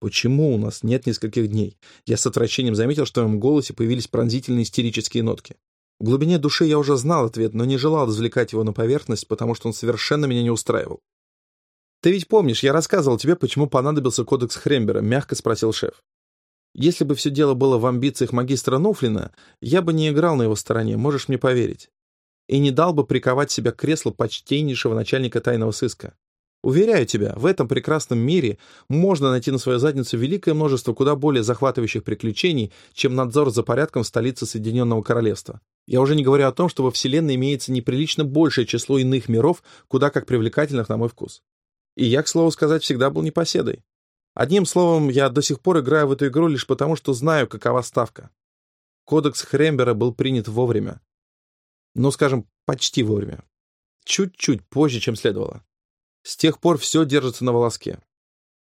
Почему у нас нет нескольких дней? Я с отвращением заметил, что в моем голосе появились пронзительные истерические нотки. В глубине души я уже знал ответ, но не желал извлекать его на поверхность, потому что он совершенно меня не устраивал. «Ты ведь помнишь, я рассказывал тебе, почему понадобился кодекс Хрембера?» — мягко спросил шеф. «Если бы все дело было в амбициях магистра Нуфлина, я бы не играл на его стороне, можешь мне поверить. И не дал бы приковать себя к креслу почтеннейшего начальника тайного сыска. Уверяю тебя, в этом прекрасном мире можно найти на свою задницу великое множество куда более захватывающих приключений, чем надзор за порядком в столице Соединенного Королевства. Я уже не говорю о том, что во Вселенной имеется неприлично большее число иных миров, куда как привлекательных на мой вкус. И я, к слову сказать, всегда был непоседой. Одним словом, я до сих пор играю в эту игру лишь потому, что знаю, какова ставка. Кодекс Хрембера был принят вовремя. Ну, скажем, почти вовремя. Чуть-чуть позже, чем следовало. С тех пор все держится на волоске.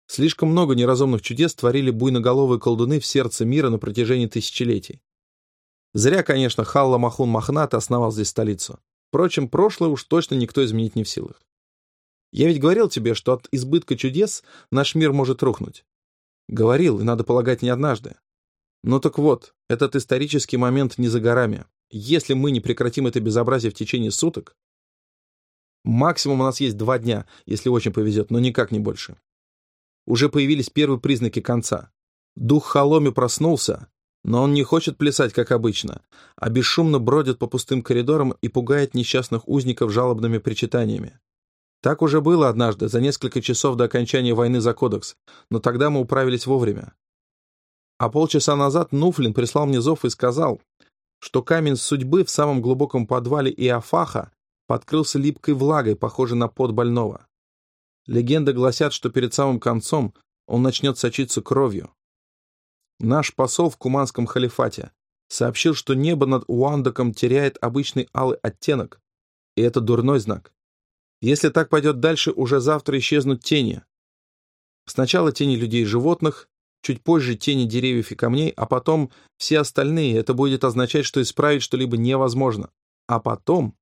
Слишком много неразумных чудес творили буйноголовые колдуны в сердце мира на протяжении тысячелетий. Зря, конечно, Халла Махун Махнат основал здесь столицу. Впрочем, прошлое уж точно никто изменить не в силах. Я ведь говорил тебе, что от избытка чудес наш мир может рухнуть. Говорил, и надо полагать, не однажды. Ну так вот, этот исторический момент не за горами. Если мы не прекратим это безобразие в течение суток, максимум у нас есть два дня, если очень повезет, но никак не больше. Уже появились первые признаки конца. Дух Халоми проснулся, но он не хочет плясать, как обычно, а бесшумно бродит по пустым коридорам и пугает несчастных узников жалобными причитаниями. Так уже было однажды, за несколько часов до окончания войны за кодекс, но тогда мы управились вовремя. А полчаса назад Нуфлин прислал мне зов и сказал, что камень судьбы в самом глубоком подвале Иофаха подкрылся липкой влагой, похожей на пот больного. Легенды гласят, что перед самым концом он начнет сочиться кровью. Наш посол в Куманском халифате сообщил, что небо над Уандаком теряет обычный алый оттенок, и это дурной знак. Если так пойдет дальше, уже завтра исчезнут тени. Сначала тени людей и животных, чуть позже тени деревьев и камней, а потом все остальные. Это будет означать, что исправить что-либо невозможно. А потом...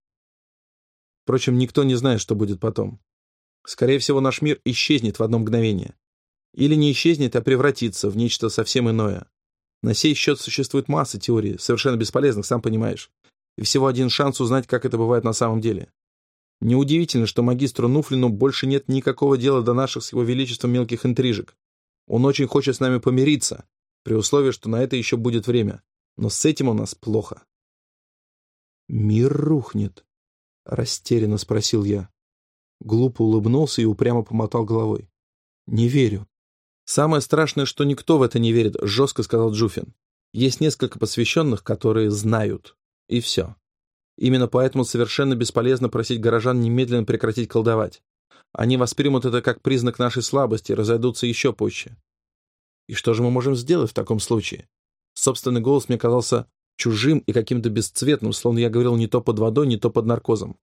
Впрочем, никто не знает, что будет потом. Скорее всего, наш мир исчезнет в одно мгновение. Или не исчезнет, а превратится в нечто совсем иное. На сей счет существует масса теорий, совершенно бесполезных, сам понимаешь. И всего один шанс узнать, как это бывает на самом деле. Неудивительно, что магистру Нуфлину больше нет никакого дела до наших с его величеством мелких интрижек. Он очень хочет с нами помириться, при условии, что на это еще будет время. Но с этим у нас плохо. «Мир рухнет?» — растерянно спросил я. Глупо улыбнулся и упрямо помотал головой. «Не верю». «Самое страшное, что никто в это не верит», — жестко сказал Джуфин. «Есть несколько посвященных, которые знают. И все. Именно поэтому совершенно бесполезно просить горожан немедленно прекратить колдовать. Они воспримут это как признак нашей слабости и разойдутся еще позже. И что же мы можем сделать в таком случае? Собственный голос мне казался чужим и каким-то бесцветным, словно я говорил не то под водой, не то под наркозом.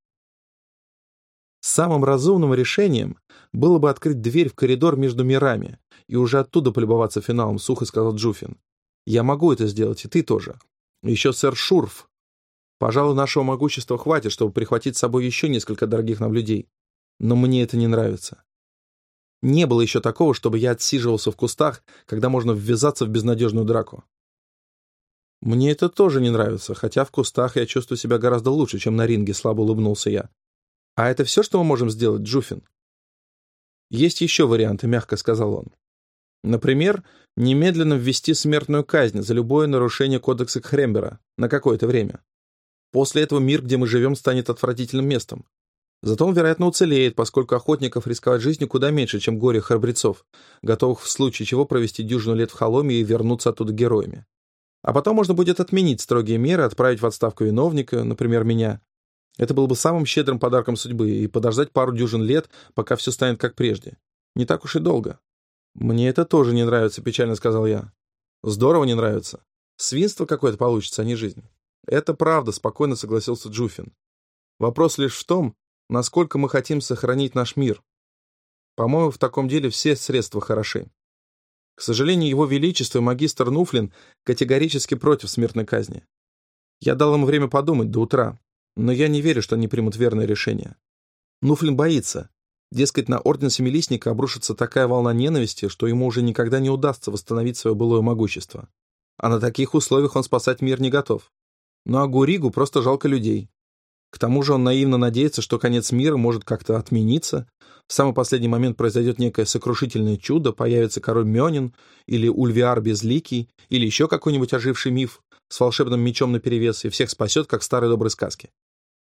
Самым разумным решением было бы открыть дверь в коридор между мирами и уже оттуда полюбоваться финалом, сухо сказал Джуфин. Я могу это сделать, и ты тоже. Еще сэр Шурф Пожалуй, нашего могущества хватит, чтобы прихватить с собой еще несколько дорогих нам людей. Но мне это не нравится. Не было еще такого, чтобы я отсиживался в кустах, когда можно ввязаться в безнадежную драку. Мне это тоже не нравится, хотя в кустах я чувствую себя гораздо лучше, чем на ринге, слабо улыбнулся я. А это все, что мы можем сделать, Джуфин? Есть еще варианты, мягко сказал он. Например, немедленно ввести смертную казнь за любое нарушение кодекса Хрембера на какое-то время. После этого мир, где мы живем, станет отвратительным местом. Зато он, вероятно, уцелеет, поскольку охотников рисковать жизнью куда меньше, чем горе храбрецов, готовых в случае чего провести дюжину лет в холоме и вернуться оттуда героями. А потом можно будет отменить строгие меры, отправить в отставку виновника, например, меня. Это было бы самым щедрым подарком судьбы, и подождать пару дюжин лет, пока все станет как прежде. Не так уж и долго. «Мне это тоже не нравится», — печально сказал я. «Здорово не нравится. Свинство какое-то получится, а не жизнь». Это правда, спокойно согласился Джуфин. Вопрос лишь в том, насколько мы хотим сохранить наш мир. По-моему, в таком деле все средства хороши. К сожалению, его величество магистр Нуфлин категорически против смертной казни. Я дал им время подумать до утра, но я не верю, что они примут верное решение. Нуфлин боится. Дескать, на орден Семилистника обрушится такая волна ненависти, что ему уже никогда не удастся восстановить свое былое могущество. А на таких условиях он спасать мир не готов. Ну а Гуригу просто жалко людей. К тому же он наивно надеется, что конец мира может как-то отмениться, в самый последний момент произойдет некое сокрушительное чудо, появится король Мёнин или Ульвиар Безликий, или еще какой-нибудь оживший миф с волшебным мечом наперевес и всех спасет, как в старой доброй сказке.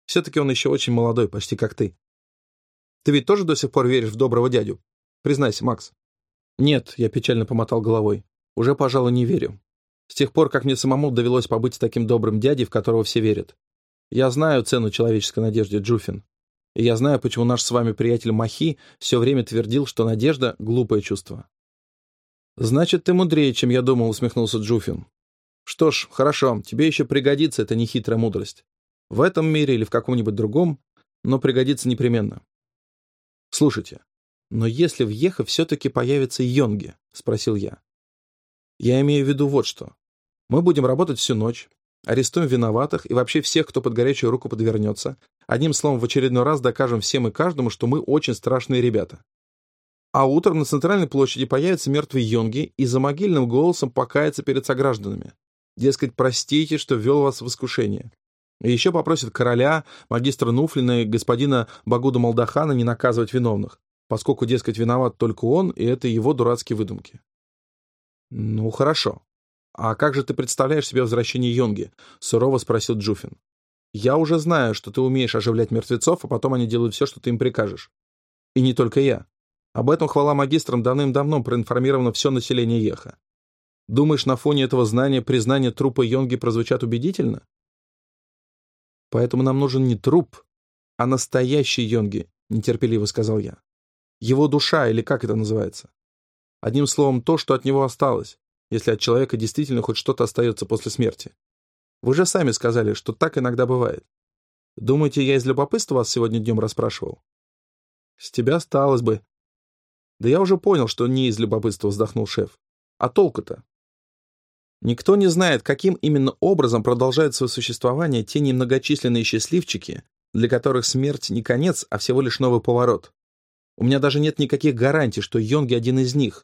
Все-таки он еще очень молодой, почти как ты. Ты ведь тоже до сих пор веришь в доброго дядю? Признайся, Макс. Нет, я печально помотал головой. Уже, пожалуй, не верю. С тех пор, как мне самому довелось побыть таким добрым дядей, в которого все верят. Я знаю цену человеческой надежде, Джуфин. И я знаю, почему наш с вами приятель Махи все время твердил, что надежда — глупое чувство. «Значит, ты мудрее, чем я думал», — усмехнулся Джуфин. «Что ж, хорошо, тебе еще пригодится эта нехитрая мудрость. В этом мире или в каком-нибудь другом, но пригодится непременно. «Слушайте, но если в Ехо все-таки появится Йонги?» — спросил я. «Я имею в виду вот что. Мы будем работать всю ночь, арестуем виноватых и вообще всех, кто под горячую руку подвернется. Одним словом, в очередной раз докажем всем и каждому, что мы очень страшные ребята. А утром на центральной площади появится мертвый Йонги и за могильным голосом покается перед согражданами. Дескать, простите, что ввел вас в искушение. И еще попросит короля, магистра Нуфлина и господина Багуда Малдахана не наказывать виновных, поскольку, дескать, виноват только он, и это его дурацкие выдумки. «Ну, хорошо. А как же ты представляешь себе возвращение Йонги?» — сурово спросил Джуфин. «Я уже знаю, что ты умеешь оживлять мертвецов, а потом они делают все, что ты им прикажешь. И не только я. Об этом хвала магистрам давным-давно проинформировано все население Еха. Думаешь, на фоне этого знания признание трупа Йонги прозвучат убедительно? Поэтому нам нужен не труп, а настоящий Йонги, нетерпеливо сказал я. Его душа, или как это называется? Одним словом, то, что от него осталось, если от человека действительно хоть что-то остается после смерти. Вы же сами сказали, что так иногда бывает. Думаете, я из любопытства вас сегодня днем расспрашивал? С тебя осталось бы. Да я уже понял, что не из любопытства вздохнул шеф. А толку-то? Никто не знает, каким именно образом продолжают свое существование те немногочисленные счастливчики, для которых смерть не конец, а всего лишь новый поворот. У меня даже нет никаких гарантий, что Йонги один из них,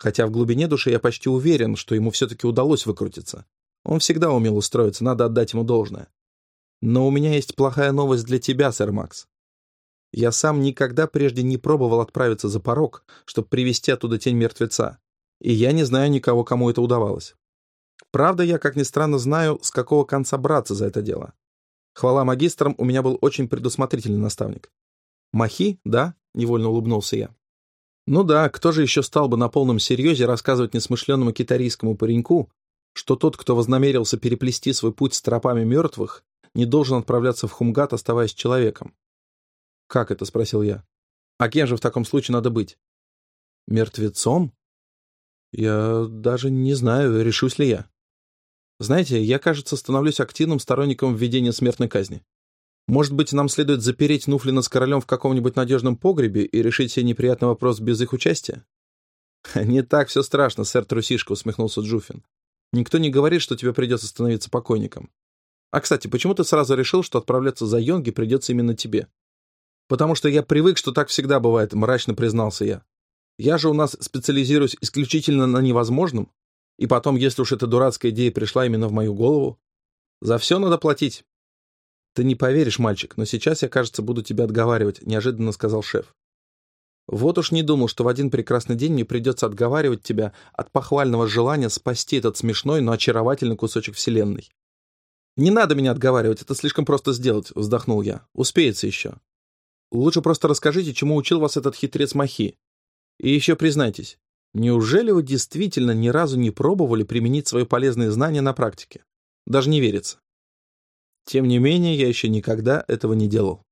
хотя в глубине души я почти уверен, что ему все-таки удалось выкрутиться. Он всегда умел устроиться, надо отдать ему должное. Но у меня есть плохая новость для тебя, сэр Макс. Я сам никогда прежде не пробовал отправиться за порог, чтобы привести оттуда тень мертвеца, и я не знаю никого, кому это удавалось. Правда, я, как ни странно, знаю, с какого конца браться за это дело. Хвала магистрам, у меня был очень предусмотрительный наставник. «Махи, да?» — невольно улыбнулся я. Ну да, кто же еще стал бы на полном серьезе рассказывать несмышленному китарийскому пареньку, что тот, кто вознамерился переплести свой путь с тропами мертвых, не должен отправляться в Хумгат, оставаясь человеком? «Как это?» — спросил я. «А кем же в таком случае надо быть?» «Мертвецом?» «Я даже не знаю, решусь ли я». Знаете, я, кажется, становлюсь активным сторонником введения смертной казни. Может быть, нам следует запереть Нуфлина с королем в каком-нибудь надежном погребе и решить себе неприятный вопрос без их участия? «Не так все страшно, сэр Трусишка», — усмехнулся Джуфин. «Никто не говорит, что тебе придется становиться покойником. А, кстати, почему ты сразу решил, что отправляться за Йонги придется именно тебе?» «Потому что я привык, что так всегда бывает», — мрачно признался я. «Я же у нас специализируюсь исключительно на невозможном, и потом, если уж эта дурацкая идея пришла именно в мою голову, за все надо платить. Ты не поверишь, мальчик, но сейчас я, кажется, буду тебя отговаривать, неожиданно сказал шеф. Вот уж не думал, что в один прекрасный день мне придется отговаривать тебя от похвального желания спасти этот смешной, но очаровательный кусочек вселенной. «Не надо меня отговаривать, это слишком просто сделать», — вздохнул я. «Успеется еще. Лучше просто расскажите, чему учил вас этот хитрец Махи. И еще признайтесь, Неужели вы действительно ни разу не пробовали применить свои полезные знания на практике? Даже не верится. Тем не менее, я еще никогда этого не делал.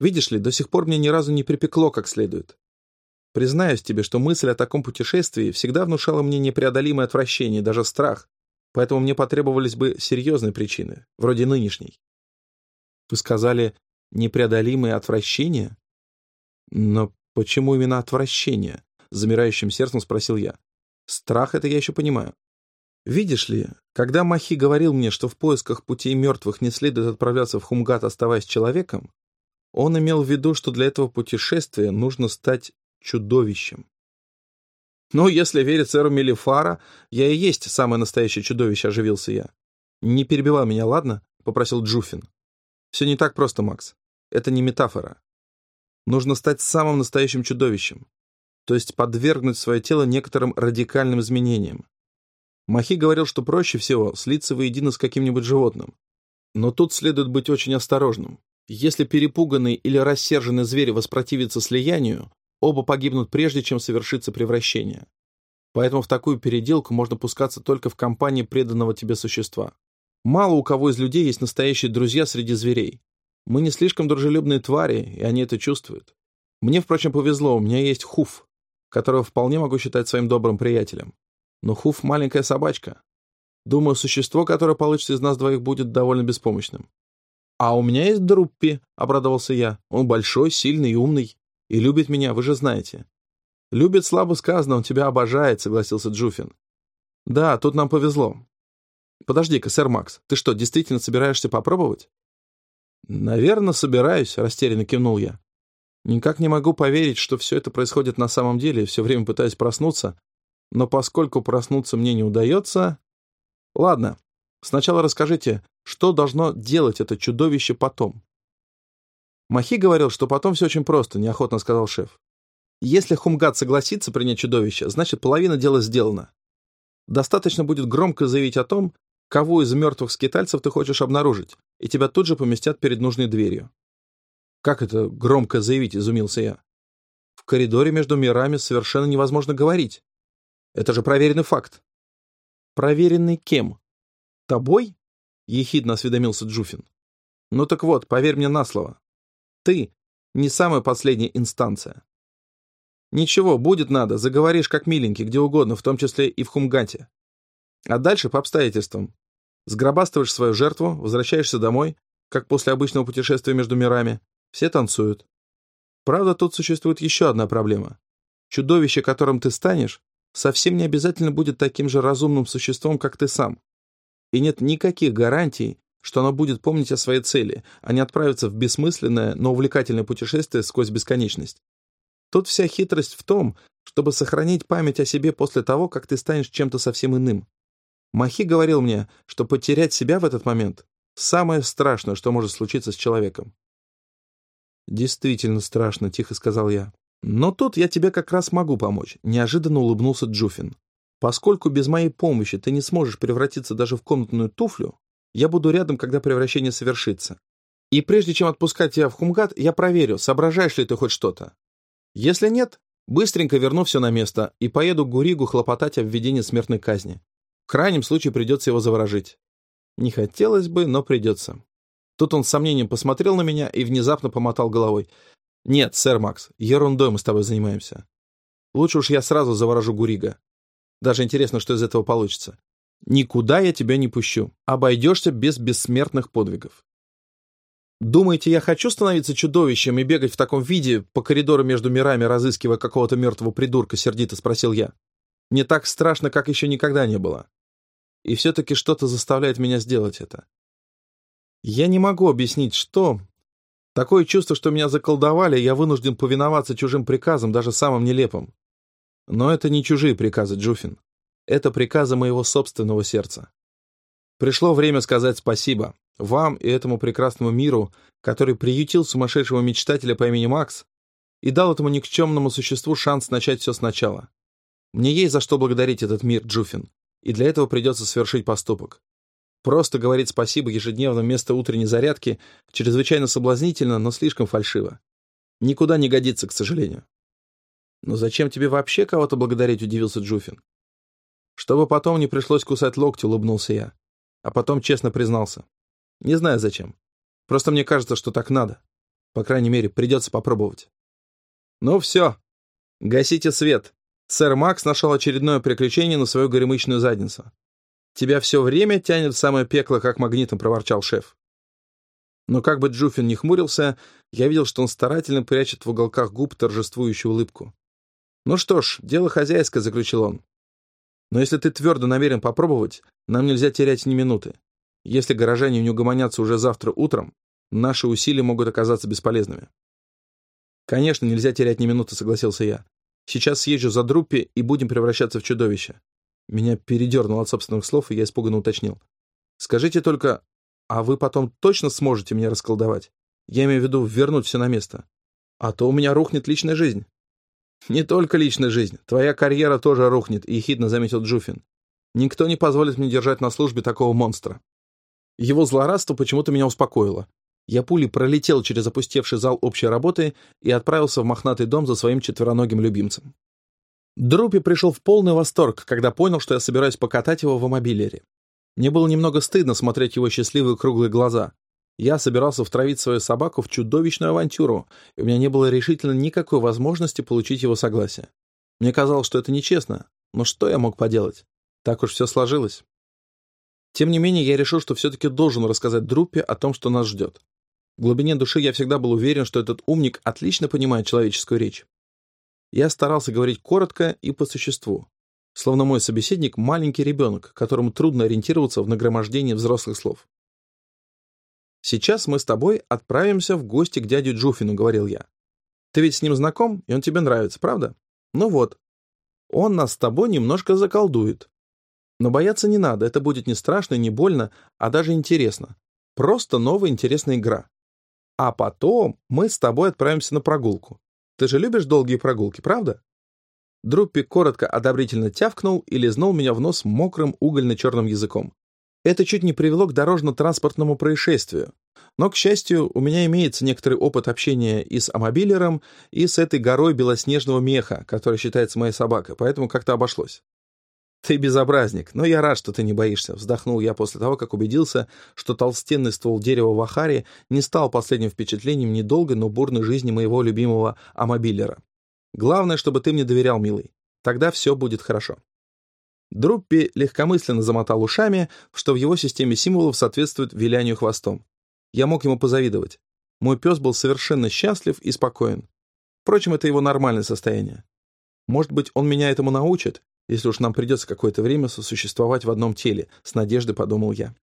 Видишь ли, до сих пор мне ни разу не припекло как следует. Признаюсь тебе, что мысль о таком путешествии всегда внушала мне непреодолимое отвращение, даже страх, поэтому мне потребовались бы серьезные причины, вроде нынешней. Вы сказали «непреодолимое отвращение»? Но почему именно отвращение? замирающим сердцем спросил я. Страх это я еще понимаю. Видишь ли, когда Махи говорил мне, что в поисках путей мертвых не следует отправляться в Хумгат, оставаясь человеком, Он имел в виду, что для этого путешествия нужно стать чудовищем. «Ну, если верить сэру Мелифара, я и есть самое настоящее чудовище», — оживился я. «Не перебивай меня, ладно?» — попросил Джуфин. «Все не так просто, Макс. Это не метафора. Нужно стать самым настоящим чудовищем, то есть подвергнуть свое тело некоторым радикальным изменениям. Махи говорил, что проще всего слиться воедино с каким-нибудь животным. Но тут следует быть очень осторожным. Если перепуганный или рассерженный зверь воспротивится слиянию, оба погибнут прежде, чем совершится превращение. Поэтому в такую переделку можно пускаться только в компании преданного тебе существа. Мало у кого из людей есть настоящие друзья среди зверей. Мы не слишком дружелюбные твари, и они это чувствуют. Мне, впрочем, повезло, у меня есть Хуф, которого вполне могу считать своим добрым приятелем. Но Хуф — маленькая собачка. Думаю, существо, которое получится из нас двоих, будет довольно беспомощным. «А у меня есть Друппи», — обрадовался я. «Он большой, сильный и умный. И любит меня, вы же знаете». «Любит слабо сказано, он тебя обожает», — согласился Джуфин. «Да, тут нам повезло. Подожди-ка, сэр Макс, ты что, действительно собираешься попробовать?» «Наверное, собираюсь», — растерянно кивнул я. Никак не могу поверить, что все это происходит на самом деле, все время пытаюсь проснуться, но поскольку проснуться мне не удается... Ладно, сначала расскажите, что должно делать это чудовище потом? Махи говорил, что потом все очень просто, неохотно сказал шеф. Если Хумгат согласится принять чудовище, значит, половина дела сделана. Достаточно будет громко заявить о том, кого из мертвых скитальцев ты хочешь обнаружить, и тебя тут же поместят перед нужной дверью. «Как это громко заявить?» — изумился я. «В коридоре между мирами совершенно невозможно говорить. Это же проверенный факт». «Проверенный кем? Тобой?» — ехидно осведомился Джуфин. «Ну так вот, поверь мне на слово. Ты не самая последняя инстанция. Ничего, будет надо, заговоришь как миленький, где угодно, в том числе и в Хумгате. А дальше по обстоятельствам. Сгробастываешь свою жертву, возвращаешься домой, как после обычного путешествия между мирами. Все танцуют. Правда, тут существует еще одна проблема. Чудовище, которым ты станешь, совсем не обязательно будет таким же разумным существом, как ты сам. И нет никаких гарантий, что оно будет помнить о своей цели, а не отправиться в бессмысленное, но увлекательное путешествие сквозь бесконечность. Тут вся хитрость в том, чтобы сохранить память о себе после того, как ты станешь чем-то совсем иным. Махи говорил мне, что потерять себя в этот момент — самое страшное, что может случиться с человеком. «Действительно страшно», — тихо сказал я. «Но тут я тебе как раз могу помочь», — неожиданно улыбнулся Джуфин. «Поскольку без моей помощи ты не сможешь превратиться даже в комнатную туфлю, я буду рядом, когда превращение совершится. И прежде чем отпускать тебя в Хумгат, я проверю, соображаешь ли ты хоть что-то. Если нет, быстренько верну все на место и поеду к Гуригу хлопотать о введении смертной казни. В крайнем случае придется его заворожить. Не хотелось бы, но придется. Тут он с сомнением посмотрел на меня и внезапно помотал головой. «Нет, сэр Макс, ерундой мы с тобой занимаемся. Лучше уж я сразу заворожу Гурига. Даже интересно, что из этого получится. Никуда я тебя не пущу. Обойдешься без бессмертных подвигов». «Думаете, я хочу становиться чудовищем и бегать в таком виде по коридору между мирами, разыскивая какого-то мертвого придурка?» — сердито спросил я. «Не так страшно, как еще никогда не было. И все-таки что-то заставляет меня сделать это. Я не могу объяснить, что. Такое чувство, что меня заколдовали, я вынужден повиноваться чужим приказам, даже самым нелепым. Но это не чужие приказы, Джуфин. Это приказы моего собственного сердца. Пришло время сказать спасибо вам и этому прекрасному миру, который приютил сумасшедшего мечтателя по имени Макс и дал этому никчемному существу шанс начать все сначала. Мне есть за что благодарить этот мир, Джуфин, и для этого придется совершить поступок. Просто говорить спасибо ежедневно вместо утренней зарядки чрезвычайно соблазнительно, но слишком фальшиво. Никуда не годится, к сожалению. «Но зачем тебе вообще кого-то благодарить?» — удивился Джуфин. «Чтобы потом не пришлось кусать локти», — улыбнулся я. А потом честно признался. «Не знаю зачем. Просто мне кажется, что так надо. По крайней мере, придется попробовать». «Ну все. Гасите свет. Сэр Макс нашел очередное приключение на свою горемычную задницу. Тебя все время тянет в самое пекло, как магнитом», — проворчал шеф. Но как бы Джуфин не хмурился, я видел, что он старательно прячет в уголках губ торжествующую улыбку. «Ну что ж, дело хозяйское», — заключил он. «Но если ты твердо намерен попробовать, нам нельзя терять ни минуты. Если горожане не угомонятся уже завтра утром, Наши усилия могут оказаться бесполезными. Конечно, нельзя терять ни минуты, согласился я. Сейчас съезжу за Друппи и будем превращаться в чудовище. Меня передернуло от собственных слов, и я испуганно уточнил. Скажите только, а вы потом точно сможете меня расколдовать? Я имею в виду вернуть все на место. А то у меня рухнет личная жизнь. Не только личная жизнь. Твоя карьера тоже рухнет, ехидно заметил Джуфин. Никто не позволит мне держать на службе такого монстра. Его злорадство почему-то меня успокоило. Я пулей пролетел через опустевший зал общей работы и отправился в мохнатый дом за своим четвероногим любимцем. Друпи пришел в полный восторг, когда понял, что я собираюсь покатать его в мобилере. Мне было немного стыдно смотреть его счастливые круглые глаза. Я собирался втравить свою собаку в чудовищную авантюру, и у меня не было решительно никакой возможности получить его согласие. Мне казалось, что это нечестно, но что я мог поделать? Так уж все сложилось. Тем не менее, я решил, что все-таки должен рассказать Друппе о том, что нас ждет. В глубине души я всегда был уверен, что этот умник отлично понимает человеческую речь. Я старался говорить коротко и по существу, словно мой собеседник — маленький ребенок, которому трудно ориентироваться в нагромождении взрослых слов. «Сейчас мы с тобой отправимся в гости к дяде Джуфину», — говорил я. «Ты ведь с ним знаком, и он тебе нравится, правда? Ну вот. Он нас с тобой немножко заколдует. Но бояться не надо, это будет не страшно, не больно, а даже интересно. Просто новая интересная игра. А потом мы с тобой отправимся на прогулку. Ты же любишь долгие прогулки, правда?» Друппи коротко одобрительно тявкнул и лизнул меня в нос мокрым угольно-черным языком. Это чуть не привело к дорожно-транспортному происшествию. Но, к счастью, у меня имеется некоторый опыт общения и с амобилером, и с этой горой белоснежного меха, которая считается моей собакой, поэтому как-то обошлось. «Ты безобразник, но я рад, что ты не боишься», — вздохнул я после того, как убедился, что толстенный ствол дерева в Ахаре не стал последним впечатлением недолгой, но бурной жизни моего любимого амобилера. «Главное, чтобы ты мне доверял, милый. Тогда все будет хорошо». Друппи легкомысленно замотал ушами, что в его системе символов соответствует вилянию хвостом. Я мог ему позавидовать. Мой пес был совершенно счастлив и спокоен. Впрочем, это его нормальное состояние. Может быть, он меня этому научит, если уж нам придется какое-то время сосуществовать в одном теле, с надеждой подумал я.